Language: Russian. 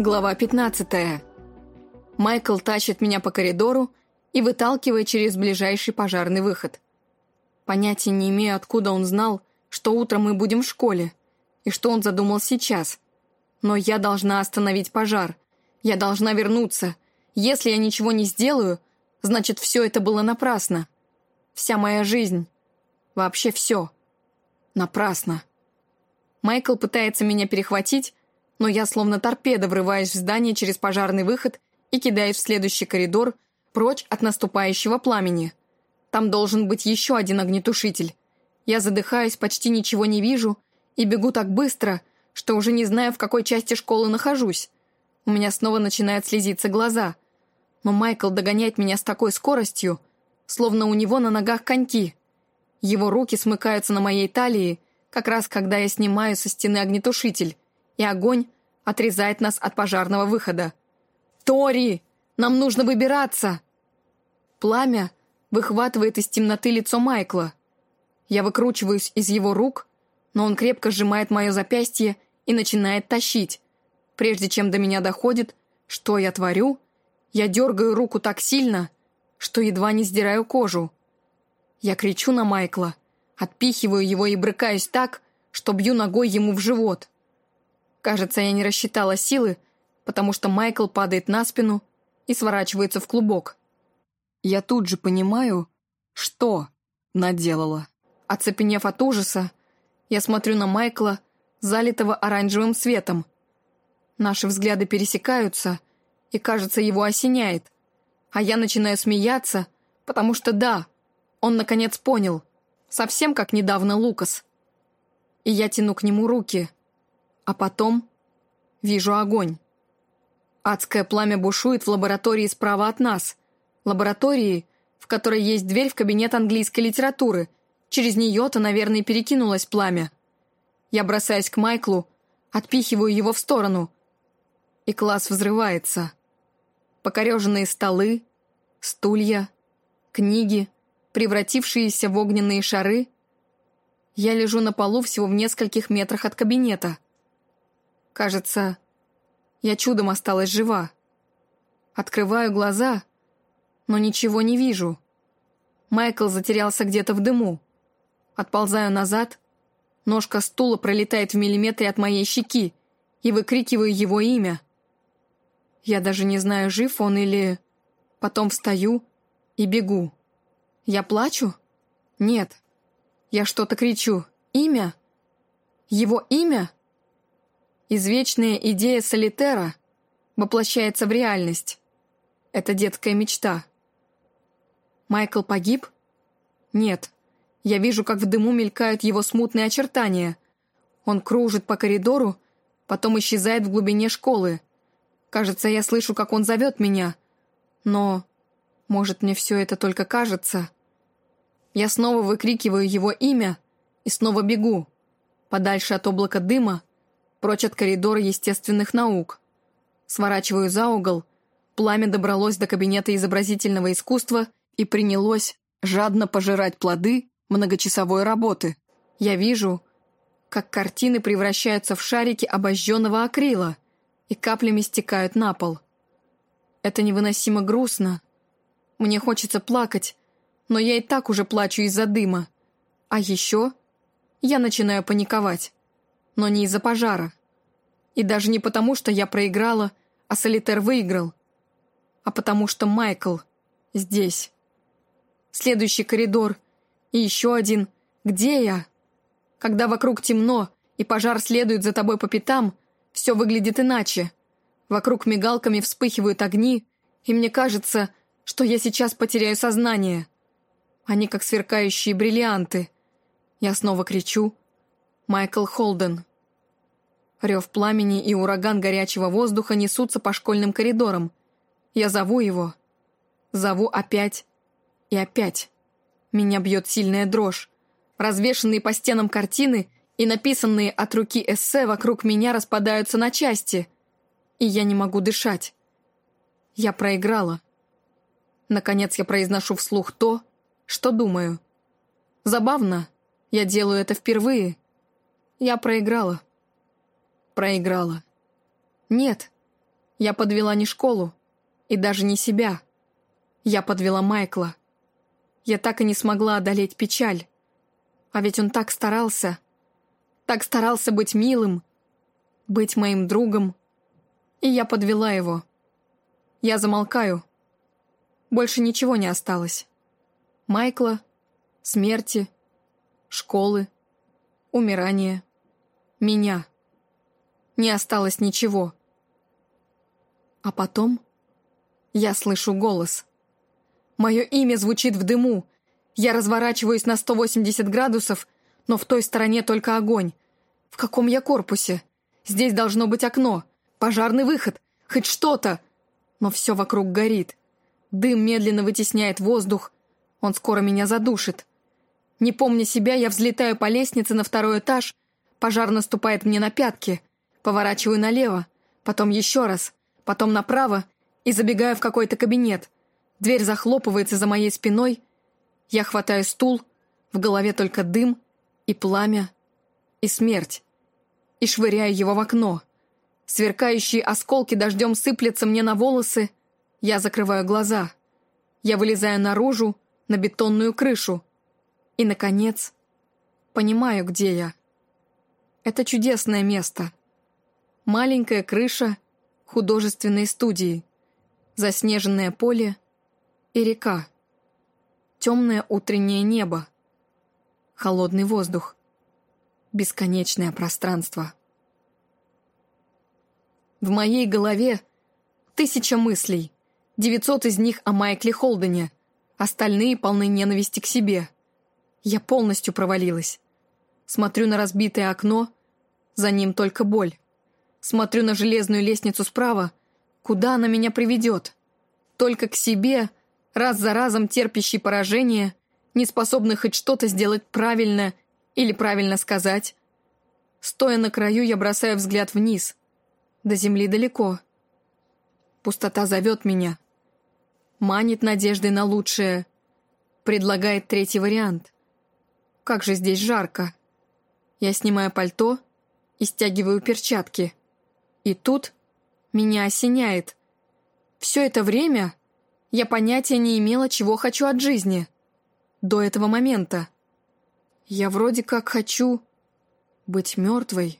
Глава 15. Майкл тащит меня по коридору и выталкивает через ближайший пожарный выход. Понятия не имею, откуда он знал, что утром мы будем в школе, и что он задумал сейчас. Но я должна остановить пожар. Я должна вернуться. Если я ничего не сделаю, значит, все это было напрасно. Вся моя жизнь. Вообще все. Напрасно. Майкл пытается меня перехватить, но я словно торпеда врываюсь в здание через пожарный выход и кидаюсь в следующий коридор, прочь от наступающего пламени. Там должен быть еще один огнетушитель. Я задыхаюсь, почти ничего не вижу и бегу так быстро, что уже не знаю, в какой части школы нахожусь. У меня снова начинают слезиться глаза. Но Майкл догоняет меня с такой скоростью, словно у него на ногах коньки. Его руки смыкаются на моей талии, как раз когда я снимаю со стены огнетушитель и огонь отрезает нас от пожарного выхода. «Тори! Нам нужно выбираться!» Пламя выхватывает из темноты лицо Майкла. Я выкручиваюсь из его рук, но он крепко сжимает мое запястье и начинает тащить. Прежде чем до меня доходит, что я творю, я дергаю руку так сильно, что едва не сдираю кожу. Я кричу на Майкла, отпихиваю его и брыкаюсь так, что бью ногой ему в живот. Кажется, я не рассчитала силы, потому что Майкл падает на спину и сворачивается в клубок. Я тут же понимаю, что наделала. Оцепенев от ужаса, я смотрю на Майкла, залитого оранжевым светом. Наши взгляды пересекаются, и, кажется, его осеняет. А я начинаю смеяться, потому что да, он наконец понял, совсем как недавно Лукас. И я тяну к нему руки — а потом вижу огонь. Адское пламя бушует в лаборатории справа от нас. Лаборатории, в которой есть дверь в кабинет английской литературы. Через нее-то, наверное, перекинулось пламя. Я бросаюсь к Майклу, отпихиваю его в сторону. И класс взрывается. Покореженные столы, стулья, книги, превратившиеся в огненные шары. Я лежу на полу всего в нескольких метрах от кабинета — Кажется, я чудом осталась жива. Открываю глаза, но ничего не вижу. Майкл затерялся где-то в дыму. Отползаю назад, ножка стула пролетает в миллиметре от моей щеки и выкрикиваю его имя. Я даже не знаю, жив он или... Потом встаю и бегу. Я плачу? Нет. Я что-то кричу. Имя? Его имя? Извечная идея солитера воплощается в реальность. Это детская мечта. Майкл погиб? Нет. Я вижу, как в дыму мелькают его смутные очертания. Он кружит по коридору, потом исчезает в глубине школы. Кажется, я слышу, как он зовет меня. Но, может, мне все это только кажется. Я снова выкрикиваю его имя и снова бегу. Подальше от облака дыма, прочь от коридора естественных наук. Сворачиваю за угол, пламя добралось до кабинета изобразительного искусства и принялось жадно пожирать плоды многочасовой работы. Я вижу, как картины превращаются в шарики обожженного акрила и каплями стекают на пол. Это невыносимо грустно. Мне хочется плакать, но я и так уже плачу из-за дыма. А еще я начинаю паниковать но не из-за пожара. И даже не потому, что я проиграла, а Солитер выиграл, а потому что Майкл здесь. Следующий коридор и еще один. Где я? Когда вокруг темно, и пожар следует за тобой по пятам, все выглядит иначе. Вокруг мигалками вспыхивают огни, и мне кажется, что я сейчас потеряю сознание. Они как сверкающие бриллианты. Я снова кричу. Майкл Холден. Рев пламени и ураган горячего воздуха несутся по школьным коридорам. Я зову его. Зову опять и опять. Меня бьет сильная дрожь. Развешенные по стенам картины и написанные от руки эссе вокруг меня распадаются на части. И я не могу дышать. Я проиграла. Наконец я произношу вслух то, что думаю. Забавно, я делаю это впервые. Я проиграла проиграла. Нет, Я подвела не школу и даже не себя. Я подвела Майкла. Я так и не смогла одолеть печаль. А ведь он так старался. Так старался быть милым, быть моим другом. И я подвела его. Я замолкаю. Больше ничего не осталось. Майкла, смерти, школы, умирания, меня. Не осталось ничего. А потом я слышу голос. Мое имя звучит в дыму. Я разворачиваюсь на 180 градусов, но в той стороне только огонь. В каком я корпусе? Здесь должно быть окно, пожарный выход, хоть что-то. Но все вокруг горит. Дым медленно вытесняет воздух. Он скоро меня задушит. Не помня себя, я взлетаю по лестнице на второй этаж. Пожар наступает мне на пятки. Поворачиваю налево, потом еще раз, потом направо и забегаю в какой-то кабинет. Дверь захлопывается за моей спиной. Я хватаю стул, в голове только дым и пламя и смерть. И швыряю его в окно. Сверкающие осколки дождем сыплятся мне на волосы. Я закрываю глаза. Я вылезаю наружу, на бетонную крышу. И, наконец, понимаю, где я. Это чудесное место. Маленькая крыша художественной студии, заснеженное поле и река, темное утреннее небо, холодный воздух, бесконечное пространство. В моей голове тысяча мыслей, девятьсот из них о Майкле Холдене, остальные полны ненависти к себе. Я полностью провалилась. Смотрю на разбитое окно, за ним только боль. Смотрю на железную лестницу справа. Куда она меня приведет? Только к себе, раз за разом терпящий поражение, не способный хоть что-то сделать правильно или правильно сказать. Стоя на краю, я бросаю взгляд вниз. До земли далеко. Пустота зовет меня. Манит надеждой на лучшее. Предлагает третий вариант. Как же здесь жарко. Я снимаю пальто и стягиваю перчатки. И тут меня осеняет. Все это время я понятия не имела, чего хочу от жизни. До этого момента. Я вроде как хочу быть мертвой.